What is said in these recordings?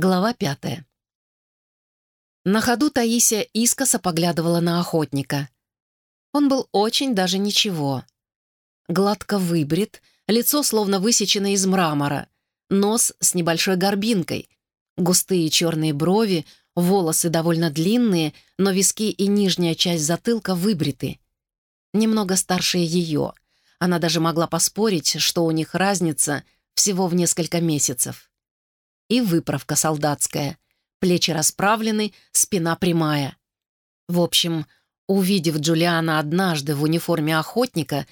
Глава пятая. На ходу Таисия искоса поглядывала на охотника. Он был очень даже ничего. Гладко выбрит, лицо словно высечено из мрамора, нос с небольшой горбинкой, густые черные брови, волосы довольно длинные, но виски и нижняя часть затылка выбриты. Немного старше ее. Она даже могла поспорить, что у них разница всего в несколько месяцев и выправка солдатская. Плечи расправлены, спина прямая. В общем, увидев Джулиана однажды в униформе охотника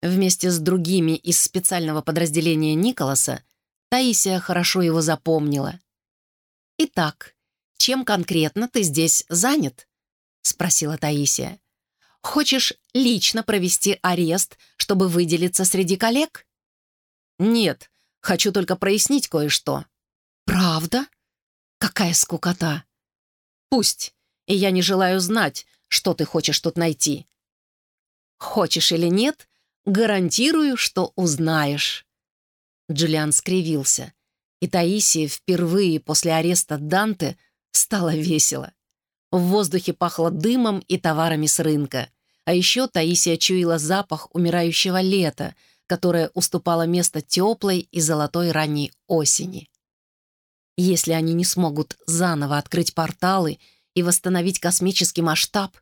вместе с другими из специального подразделения Николаса, Таисия хорошо его запомнила. «Итак, чем конкретно ты здесь занят?» — спросила Таисия. «Хочешь лично провести арест, чтобы выделиться среди коллег?» «Нет, хочу только прояснить кое-что», «Правда? Какая скукота!» «Пусть, и я не желаю знать, что ты хочешь тут найти». «Хочешь или нет, гарантирую, что узнаешь». Джулиан скривился, и Таисии впервые после ареста Данте стало весело. В воздухе пахло дымом и товарами с рынка. А еще Таисия чуяла запах умирающего лета, которое уступало место теплой и золотой ранней осени. Если они не смогут заново открыть порталы и восстановить космический масштаб,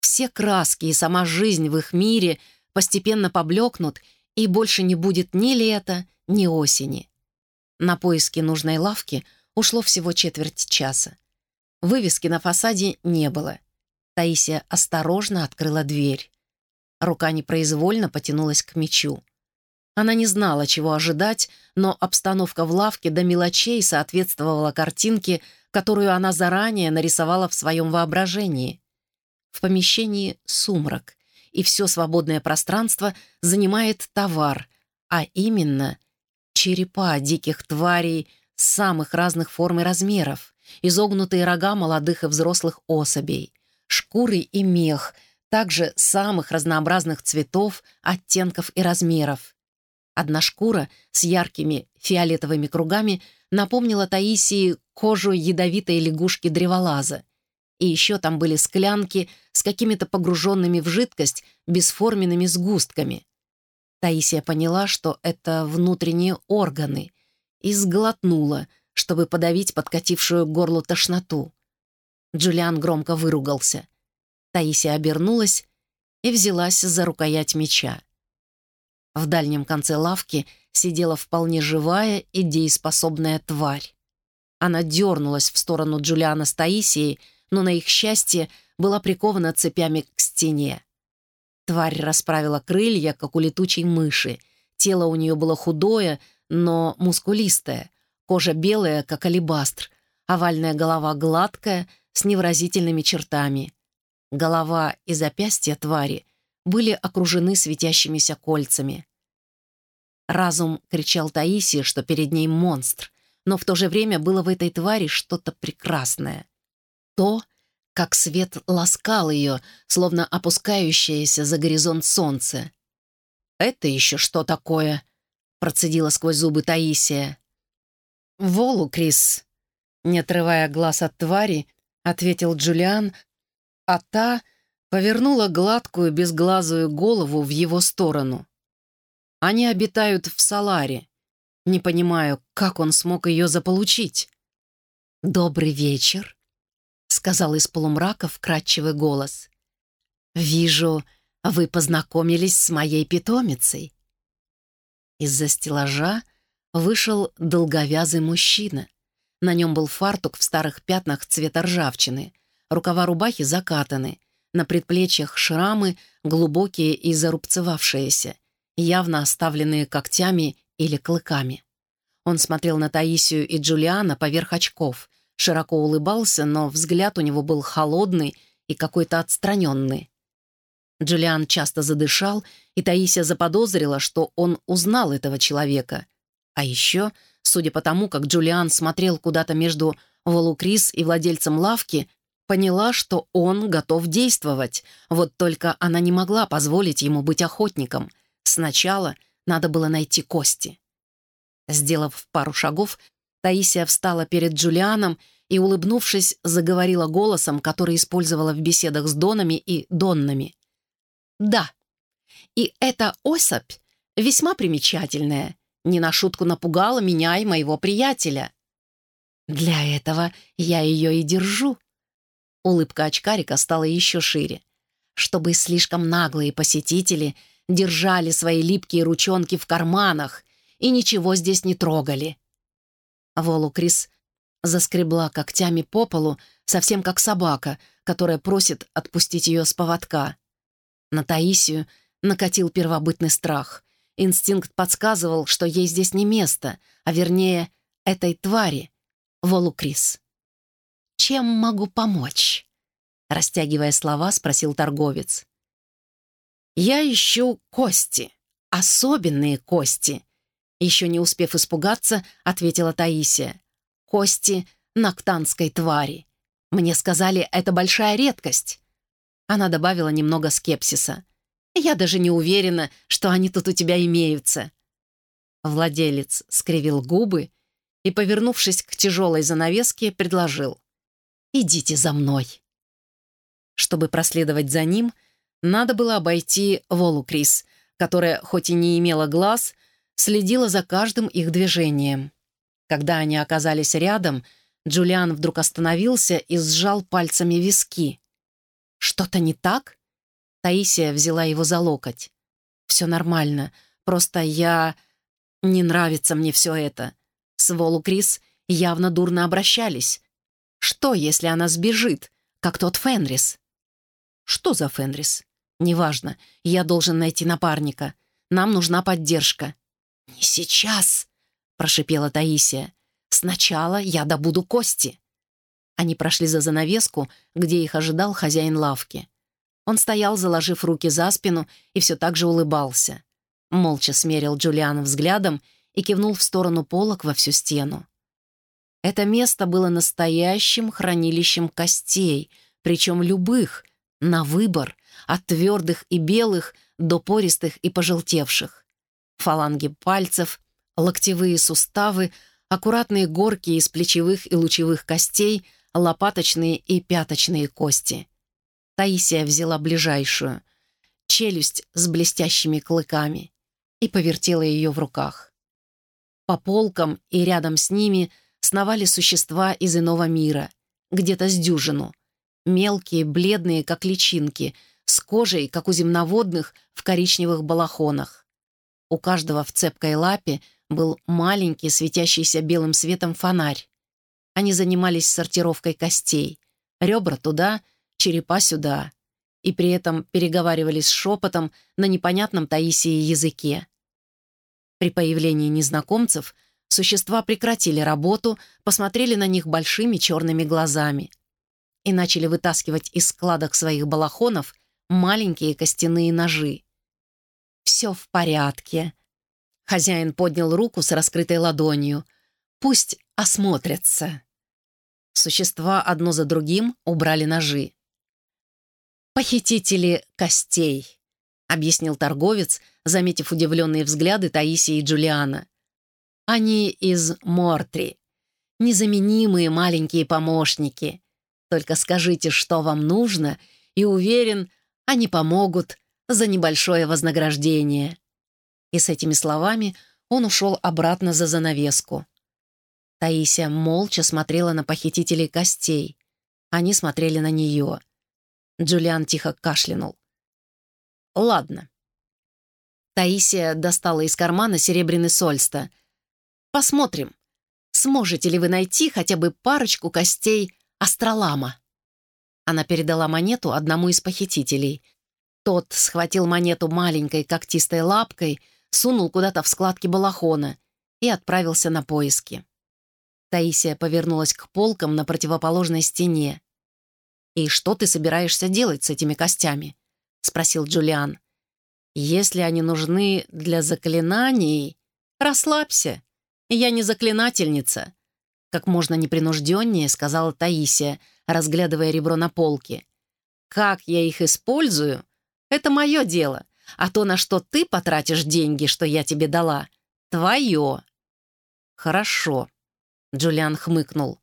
все краски и сама жизнь в их мире постепенно поблекнут, и больше не будет ни лета, ни осени. На поиски нужной лавки ушло всего четверть часа. Вывески на фасаде не было. Таисия осторожно открыла дверь. Рука непроизвольно потянулась к мечу. Она не знала, чего ожидать, но обстановка в лавке до мелочей соответствовала картинке, которую она заранее нарисовала в своем воображении. В помещении сумрак, и все свободное пространство занимает товар, а именно черепа диких тварей самых разных форм и размеров, изогнутые рога молодых и взрослых особей, шкуры и мех, также самых разнообразных цветов, оттенков и размеров — Одна шкура с яркими фиолетовыми кругами напомнила Таисии кожу ядовитой лягушки-древолаза. И еще там были склянки с какими-то погруженными в жидкость бесформенными сгустками. Таисия поняла, что это внутренние органы, и сглотнула, чтобы подавить подкатившую к горлу тошноту. Джулиан громко выругался. Таисия обернулась и взялась за рукоять меча. В дальнем конце лавки сидела вполне живая и дееспособная тварь. Она дернулась в сторону Джулиана с Таисией, но на их счастье была прикована цепями к стене. Тварь расправила крылья, как у летучей мыши. Тело у нее было худое, но мускулистое, кожа белая, как алебастр, овальная голова гладкая, с невыразительными чертами. Голова и запястья твари были окружены светящимися кольцами. Разум кричал Таисии, что перед ней монстр, но в то же время было в этой твари что-то прекрасное. То, как свет ласкал ее, словно опускающееся за горизонт солнце. «Это еще что такое?» — процедила сквозь зубы Таисия. «Волу, Крис», — не отрывая глаз от твари, ответил Джулиан, а та повернула гладкую безглазую голову в его сторону. Они обитают в Саларе. Не понимаю, как он смог ее заполучить. «Добрый вечер», — сказал из полумрака вкрадчивый голос. «Вижу, вы познакомились с моей питомицей». Из-за стеллажа вышел долговязый мужчина. На нем был фартук в старых пятнах цвета ржавчины, рукава рубахи закатаны, на предплечьях шрамы, глубокие и зарубцевавшиеся, явно оставленные когтями или клыками. Он смотрел на Таисию и Джулиана поверх очков, широко улыбался, но взгляд у него был холодный и какой-то отстраненный. Джулиан часто задышал, и Таисия заподозрила, что он узнал этого человека. А еще, судя по тому, как Джулиан смотрел куда-то между Волукрис и владельцем лавки, Поняла, что он готов действовать, вот только она не могла позволить ему быть охотником. Сначала надо было найти кости. Сделав пару шагов, Таисия встала перед Джулианом и, улыбнувшись, заговорила голосом, который использовала в беседах с Донами и Доннами. «Да, и эта особь весьма примечательная, не на шутку напугала меня и моего приятеля. Для этого я ее и держу». Улыбка очкарика стала еще шире. Чтобы слишком наглые посетители держали свои липкие ручонки в карманах и ничего здесь не трогали. Волу Крис заскребла когтями по полу, совсем как собака, которая просит отпустить ее с поводка. На Таисию накатил первобытный страх. Инстинкт подсказывал, что ей здесь не место, а вернее, этой твари, Волу Крис. «Чем могу помочь?» Растягивая слова, спросил торговец. «Я ищу кости, особенные кости», еще не успев испугаться, ответила Таисия кости ноктанской твари. Мне сказали, это большая редкость. Она добавила немного скепсиса. Я даже не уверена, что они тут у тебя имеются. Владелец скривил губы и, повернувшись к тяжелой занавеске, предложил. «Идите за мной». Чтобы проследовать за ним, надо было обойти Волукрис, которая, хоть и не имела глаз, следила за каждым их движением. Когда они оказались рядом, Джулиан вдруг остановился и сжал пальцами виски. «Что-то не так?» Таисия взяла его за локоть. «Все нормально. Просто я... Не нравится мне все это. С Волу Крис явно дурно обращались. Что, если она сбежит, как тот Фенрис?» «Что за Фенрис?» «Неважно. Я должен найти напарника. Нам нужна поддержка». «Не сейчас!» — прошипела Таисия. «Сначала я добуду кости». Они прошли за занавеску, где их ожидал хозяин лавки. Он стоял, заложив руки за спину, и все так же улыбался. Молча смерил Джулиана взглядом и кивнул в сторону полок во всю стену. Это место было настоящим хранилищем костей, причем любых, на выбор, от твердых и белых до пористых и пожелтевших. Фаланги пальцев, локтевые суставы, аккуратные горки из плечевых и лучевых костей, лопаточные и пяточные кости. Таисия взяла ближайшую, челюсть с блестящими клыками, и повертела ее в руках. По полкам и рядом с ними сновали существа из иного мира, где-то с дюжину. Мелкие, бледные, как личинки, с кожей, как у земноводных, в коричневых балахонах. У каждого в цепкой лапе был маленький, светящийся белым светом фонарь. Они занимались сортировкой костей. Ребра туда, черепа сюда. И при этом переговаривались шепотом на непонятном Таисии языке. При появлении незнакомцев существа прекратили работу, посмотрели на них большими черными глазами и начали вытаскивать из складок своих балахонов маленькие костяные ножи. «Все в порядке», Хозяин поднял руку с раскрытой ладонью. «Пусть осмотрятся». Существа одно за другим убрали ножи. «Похитители костей», — объяснил торговец, заметив удивленные взгляды Таисии и Джулиана. «Они из Мортри. Незаменимые маленькие помощники. Только скажите, что вам нужно, и уверен, они помогут за небольшое вознаграждение». И с этими словами он ушел обратно за занавеску. Таисия молча смотрела на похитителей костей. Они смотрели на нее. Джулиан тихо кашлянул. «Ладно». Таисия достала из кармана серебряный сольста. «Посмотрим, сможете ли вы найти хотя бы парочку костей астролама». Она передала монету одному из похитителей. Тот схватил монету маленькой когтистой лапкой — сунул куда-то в складки балахона и отправился на поиски. Таисия повернулась к полкам на противоположной стене. «И что ты собираешься делать с этими костями?» — спросил Джулиан. «Если они нужны для заклинаний, расслабься. Я не заклинательница», — как можно непринужденнее сказала Таисия, разглядывая ребро на полке. «Как я их использую, это мое дело, а то, на что ты потратишь деньги, что я тебе дала, твое». «Хорошо». Джулиан хмыкнул.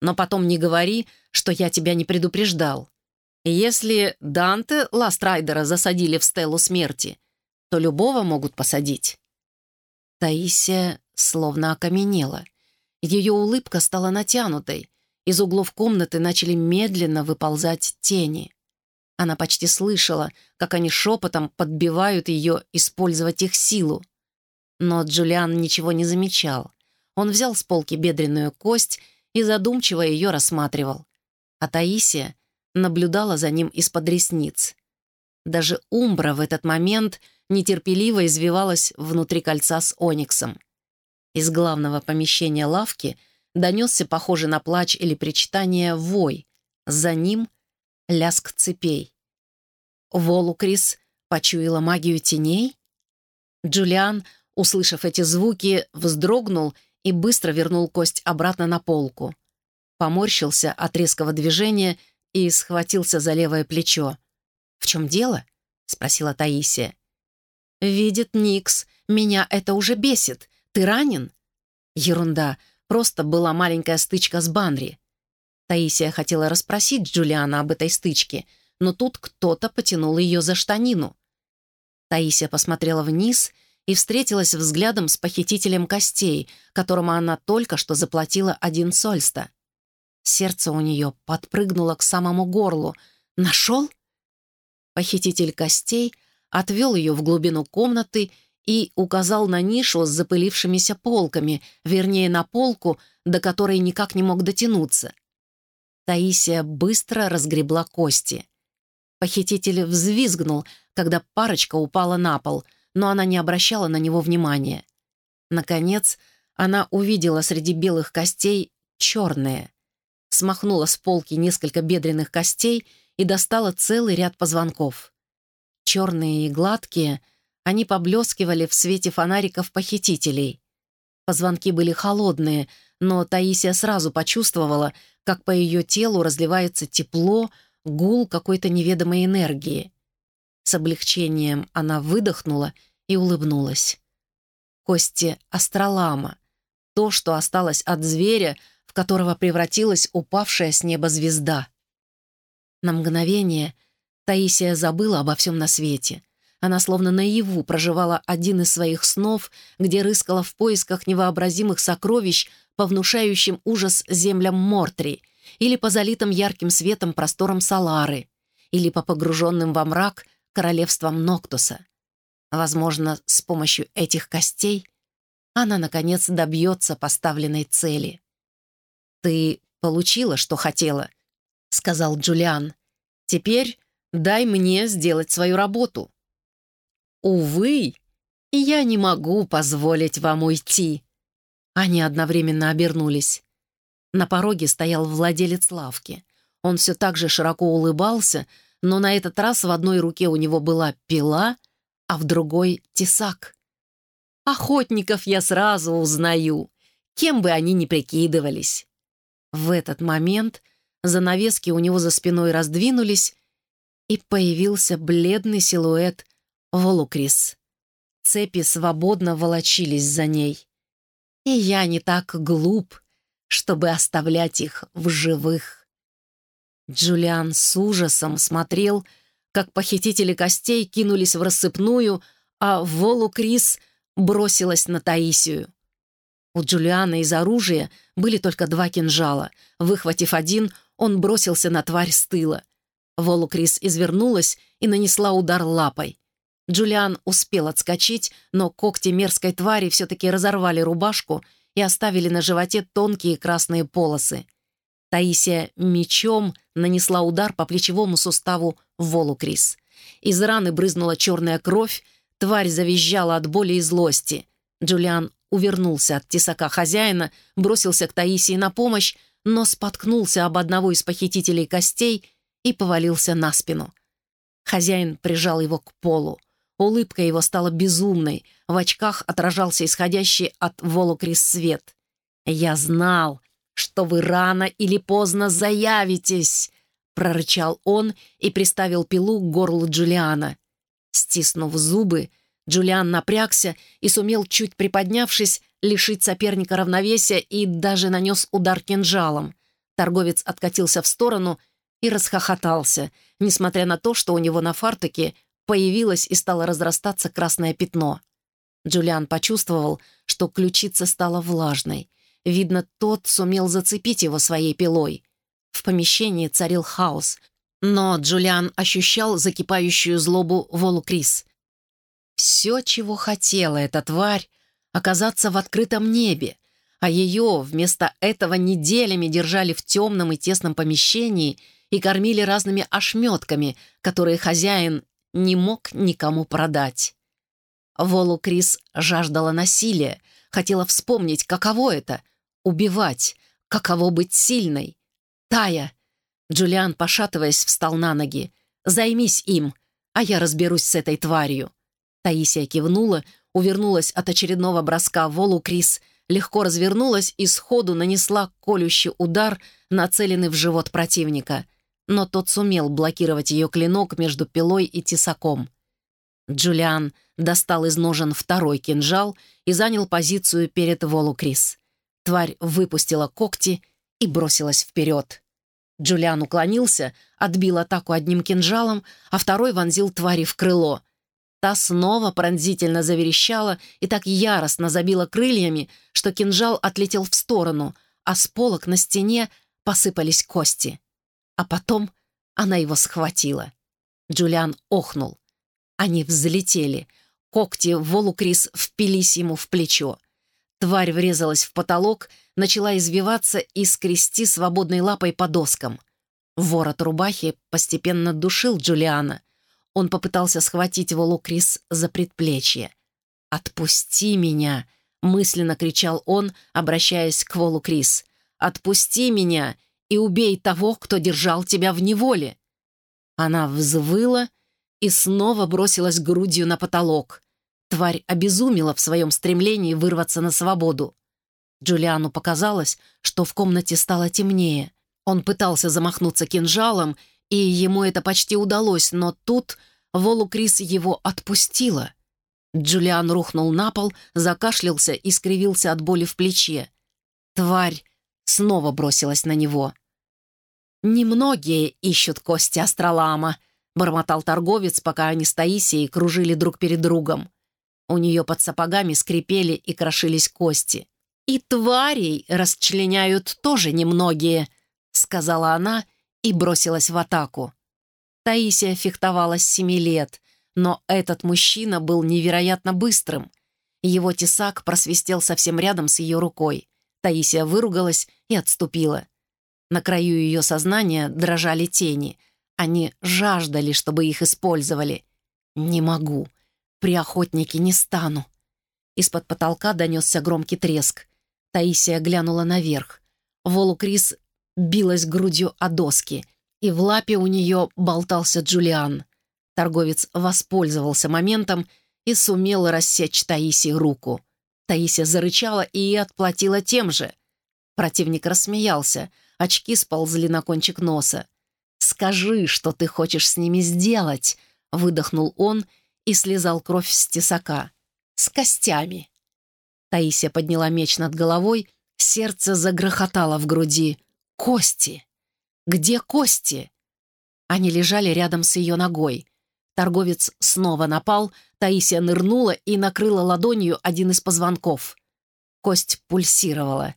«Но потом не говори, что я тебя не предупреждал. Если Данте Ластрайдера засадили в стелу смерти, то любого могут посадить». Таисия словно окаменела. Ее улыбка стала натянутой. Из углов комнаты начали медленно выползать тени. Она почти слышала, как они шепотом подбивают ее использовать их силу. Но Джулиан ничего не замечал. Он взял с полки бедренную кость и задумчиво ее рассматривал. А Таисия наблюдала за ним из-под ресниц. Даже Умбра в этот момент нетерпеливо извивалась внутри кольца с Ониксом. Из главного помещения лавки донесся, похожий на плач или причитание, вой. За ним — ляск цепей. Волукрис почуяла магию теней? Джулиан, услышав эти звуки, вздрогнул и быстро вернул кость обратно на полку. Поморщился от резкого движения и схватился за левое плечо. «В чем дело?» — спросила Таисия. «Видит Никс, меня это уже бесит. Ты ранен?» «Ерунда, просто была маленькая стычка с Банри». Таисия хотела расспросить Джулиана об этой стычке, но тут кто-то потянул ее за штанину. Таисия посмотрела вниз и встретилась взглядом с похитителем костей, которому она только что заплатила один сольста. Сердце у нее подпрыгнуло к самому горлу. «Нашел?» Похититель костей отвел ее в глубину комнаты и указал на нишу с запылившимися полками, вернее, на полку, до которой никак не мог дотянуться. Таисия быстро разгребла кости. Похититель взвизгнул, когда парочка упала на пол, но она не обращала на него внимания. Наконец, она увидела среди белых костей черные. Смахнула с полки несколько бедренных костей и достала целый ряд позвонков. Черные и гладкие, они поблескивали в свете фонариков похитителей. Позвонки были холодные, но Таисия сразу почувствовала, как по ее телу разливается тепло, гул какой-то неведомой энергии. С облегчением она выдохнула и улыбнулась. Кости астролама. То, что осталось от зверя, в которого превратилась упавшая с неба звезда. На мгновение Таисия забыла обо всем на свете. Она словно наяву проживала один из своих снов, где рыскала в поисках невообразимых сокровищ по внушающим ужас землям Мортри или по залитым ярким светом просторам Салары или по погруженным во мрак королевством Ноктуса. Возможно, с помощью этих костей она, наконец, добьется поставленной цели. «Ты получила, что хотела», — сказал Джулиан. «Теперь дай мне сделать свою работу». «Увы, я не могу позволить вам уйти». Они одновременно обернулись. На пороге стоял владелец лавки. Он все так же широко улыбался, но на этот раз в одной руке у него была пила, а в другой — тесак. Охотников я сразу узнаю, кем бы они ни прикидывались. В этот момент занавески у него за спиной раздвинулись, и появился бледный силуэт Волукрис. Цепи свободно волочились за ней. И я не так глуп, чтобы оставлять их в живых. Джулиан с ужасом смотрел, как похитители костей кинулись в рассыпную, а Волу Крис бросилась на Таисию. У Джулиана из оружия были только два кинжала. Выхватив один, он бросился на тварь с тыла. Волу Крис извернулась и нанесла удар лапой. Джулиан успел отскочить, но когти мерзкой твари все-таки разорвали рубашку и оставили на животе тонкие красные полосы. Таисия мечом нанесла удар по плечевому суставу Волукрис. Из раны брызнула черная кровь, тварь завизжала от боли и злости. Джулиан увернулся от тесака хозяина, бросился к Таисии на помощь, но споткнулся об одного из похитителей костей и повалился на спину. Хозяин прижал его к полу. Улыбка его стала безумной, в очках отражался исходящий от Волокрис свет. «Я знал, что вы рано или поздно заявитесь!» — прорычал он и приставил пилу к горлу Джулиана. Стиснув зубы, Джулиан напрягся и сумел, чуть приподнявшись, лишить соперника равновесия и даже нанес удар кинжалом. Торговец откатился в сторону и расхохотался, несмотря на то, что у него на фартуке появилось и стало разрастаться красное пятно. Джулиан почувствовал, что ключица стала влажной. Видно, тот сумел зацепить его своей пилой. В помещении царил хаос, но Джулиан ощущал закипающую злобу Волу Крис. Все, чего хотела эта тварь, оказаться в открытом небе, а ее вместо этого неделями держали в темном и тесном помещении и кормили разными ошметками, которые хозяин не мог никому продать. Волу Крис жаждала насилия, хотела вспомнить, каково это — убивать, каково быть сильной. «Тая!» Джулиан, пошатываясь, встал на ноги. «Займись им, а я разберусь с этой тварью». Таисия кивнула, увернулась от очередного броска Волу Крис, легко развернулась и сходу нанесла колющий удар, нацеленный в живот противника. Но тот сумел блокировать ее клинок между пилой и тесаком. Джулиан достал из ножен второй кинжал и занял позицию перед Волу Крис. Тварь выпустила когти и бросилась вперед. Джулиан уклонился, отбил атаку одним кинжалом, а второй вонзил твари в крыло. Та снова пронзительно заверещала и так яростно забила крыльями, что кинжал отлетел в сторону, а с полок на стене посыпались кости. А потом она его схватила. Джулиан охнул. Они взлетели. Когти Волукрис впились ему в плечо. Тварь врезалась в потолок, начала извиваться и скрести свободной лапой по доскам. Ворот рубахи постепенно душил Джулиана. Он попытался схватить Волукрис за предплечье. «Отпусти меня!» — мысленно кричал он, обращаясь к Волукрис. «Отпусти меня и убей того, кто держал тебя в неволе!» Она взвыла и снова бросилась грудью на потолок. Тварь обезумела в своем стремлении вырваться на свободу. Джулиану показалось, что в комнате стало темнее. Он пытался замахнуться кинжалом, и ему это почти удалось, но тут Волу Крис его отпустила. Джулиан рухнул на пол, закашлялся и скривился от боли в плече. Тварь снова бросилась на него. «Немногие ищут кости Астролама», — бормотал торговец, пока они с Таисией кружили друг перед другом. У нее под сапогами скрипели и крошились кости. «И тварей расчленяют тоже немногие», — сказала она и бросилась в атаку. Таисия фехтовала с семи лет, но этот мужчина был невероятно быстрым. Его тесак просвистел совсем рядом с ее рукой. Таисия выругалась и отступила. На краю ее сознания дрожали тени — они жаждали, чтобы их использовали. «Не могу. При охотнике не стану». Из-под потолка донесся громкий треск. Таисия глянула наверх. Волу Крис билась грудью о доски, и в лапе у нее болтался Джулиан. Торговец воспользовался моментом и сумел рассечь Таисии руку. Таисия зарычала и отплатила тем же. Противник рассмеялся, очки сползли на кончик носа. «Скажи, что ты хочешь с ними сделать», — выдохнул он и слезал кровь с тесака. «С костями». Таисия подняла меч над головой, сердце загрохотало в груди. «Кости! Где кости?» Они лежали рядом с ее ногой. Торговец снова напал, Таисия нырнула и накрыла ладонью один из позвонков. Кость пульсировала.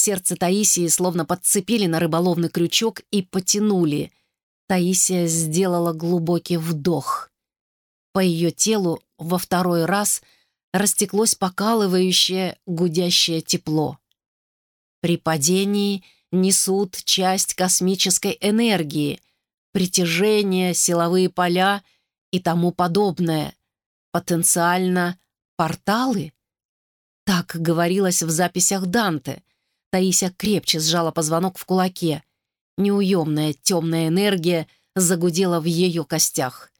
Сердце Таисии словно подцепили на рыболовный крючок и потянули. Таисия сделала глубокий вдох. По ее телу во второй раз растеклось покалывающее, гудящее тепло. При падении несут часть космической энергии, притяжение, силовые поля и тому подобное. Потенциально порталы? Так говорилось в записях Данте. Таисия крепче сжала позвонок в кулаке. Неуемная темная энергия загудела в ее костях.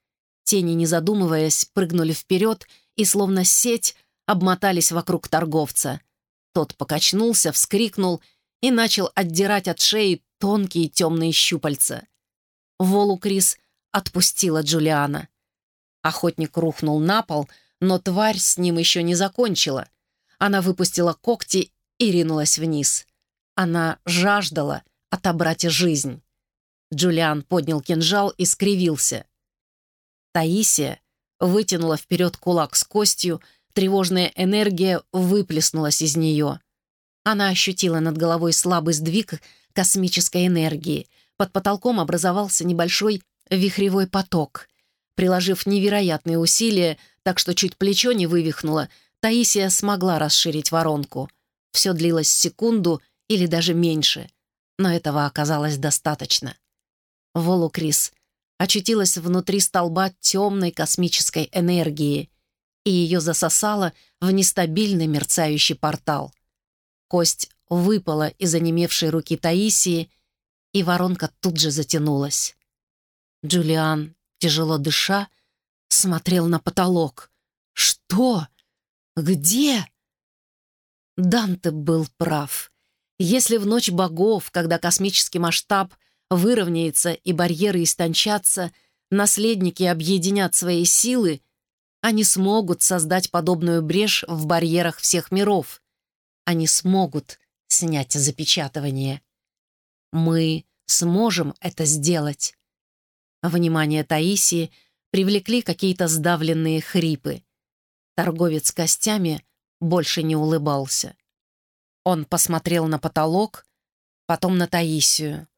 Тени, не задумываясь, прыгнули вперед и, словно сеть, обмотались вокруг торговца. Тот покачнулся, вскрикнул и начал отдирать от шеи тонкие темные щупальца. Волу Крис отпустила Джулиана. Охотник рухнул на пол, но тварь с ним еще не закончила. Она выпустила когти и ринулась вниз. Она жаждала отобрать жизнь. Джулиан поднял кинжал и скривился. Таисия вытянула вперед кулак с костью, тревожная энергия выплеснулась из нее. Она ощутила над головой слабый сдвиг космической энергии. Под потолком образовался небольшой вихревой поток. Приложив невероятные усилия, так что чуть плечо не вывихнуло, Таисия смогла расширить воронку. Все длилось секунду или даже меньше, но этого оказалось достаточно. Волукрис очутилась внутри столба темной космической энергии, и ее засосало в нестабильный мерцающий портал. Кость выпала из онемевшей руки Таисии, и воронка тут же затянулась. Джулиан, тяжело дыша, смотрел на потолок. «Что? Где?» Данте был прав. Если в ночь богов, когда космический масштаб выровняется и барьеры истончатся, наследники объединят свои силы, они смогут создать подобную брешь в барьерах всех миров. Они смогут снять запечатывание. Мы сможем это сделать. Внимание Таисии привлекли какие-то сдавленные хрипы. Торговец костями больше не улыбался. Он посмотрел на потолок, потом на Таисию.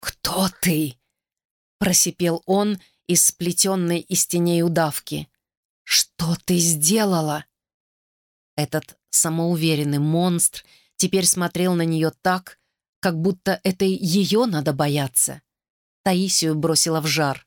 «Кто ты?» — просипел он из сплетенной из теней удавки. «Что ты сделала?» Этот самоуверенный монстр теперь смотрел на нее так, как будто это ее надо бояться. Таисию бросила в жар.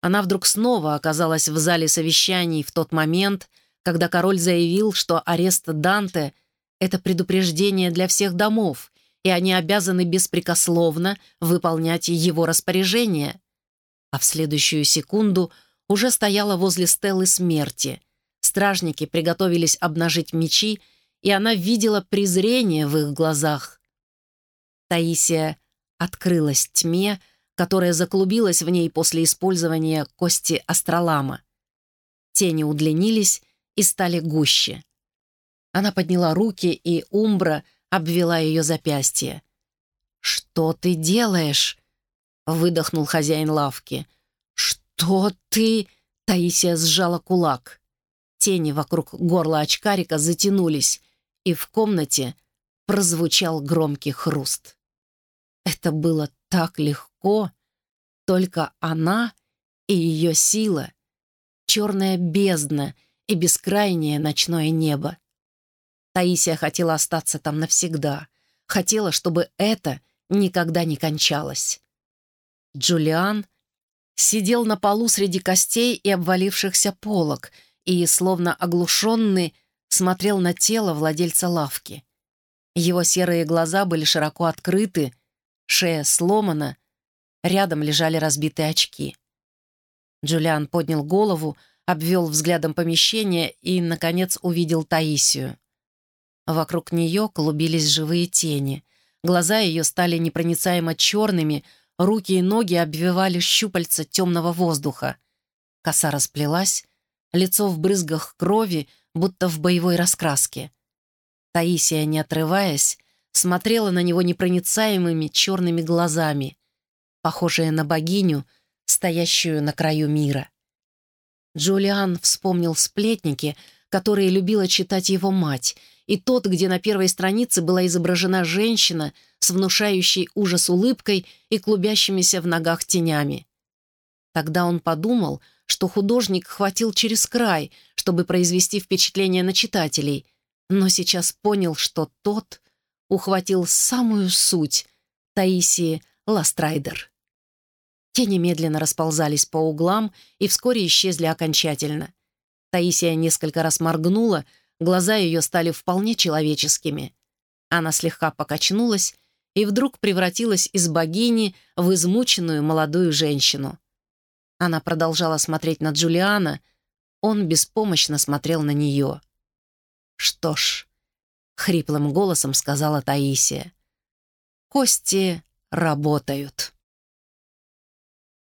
Она вдруг снова оказалась в зале совещаний в тот момент, когда король заявил, что арест Данте — это предупреждение для всех домов, и они обязаны беспрекословно выполнять его распоряжения. А в следующую секунду уже стояла возле стелы смерти. Стражники приготовились обнажить мечи, и она видела презрение в их глазах. Таисия открылась тьме, которая заклубилась в ней после использования кости астролама. Тени удлинились и стали гуще. Она подняла руки, и Умбра обвела ее запястье. «Что ты делаешь?» — выдохнул хозяин лавки. «Что ты...» — Таисия сжала кулак. Тени вокруг горла очкарика затянулись, и в комнате прозвучал громкий хруст. Это было так легко. Только она и ее сила, черная бездна и бескрайнее ночное небо. Таисия хотела остаться там навсегда. Хотела, чтобы это никогда не кончалось. Джулиан сидел на полу среди костей и обвалившихся полок и, словно оглушенный, смотрел на тело владельца лавки. Его серые глаза были широко открыты, шея сломана, рядом лежали разбитые очки. Джулиан поднял голову, обвел взглядом помещение и, наконец, увидел Таисию. Вокруг нее клубились живые тени. Глаза ее стали непроницаемо черными, руки и ноги обвивали щупальца темного воздуха. Коса расплелась, лицо в брызгах крови, будто в боевой раскраске. Таисия, не отрываясь, смотрела на него непроницаемыми черными глазами, похожая на богиню, стоящую на краю мира. Джулиан вспомнил сплетники, которые любила читать его мать, и тот, где на первой странице была изображена женщина с внушающей ужас улыбкой и клубящимися в ногах тенями. Тогда он подумал, что художник хватил через край, чтобы произвести впечатление на читателей, но сейчас понял, что тот ухватил самую суть Таисии Ластрайдер. Тени медленно расползались по углам и вскоре исчезли окончательно. Таисия несколько раз моргнула, глаза ее стали вполне человеческими. Она слегка покачнулась и вдруг превратилась из богини в измученную молодую женщину. Она продолжала смотреть на Джулиана, он беспомощно смотрел на нее. Что ж, — хриплым голосом сказала Таисия. «Кости работают».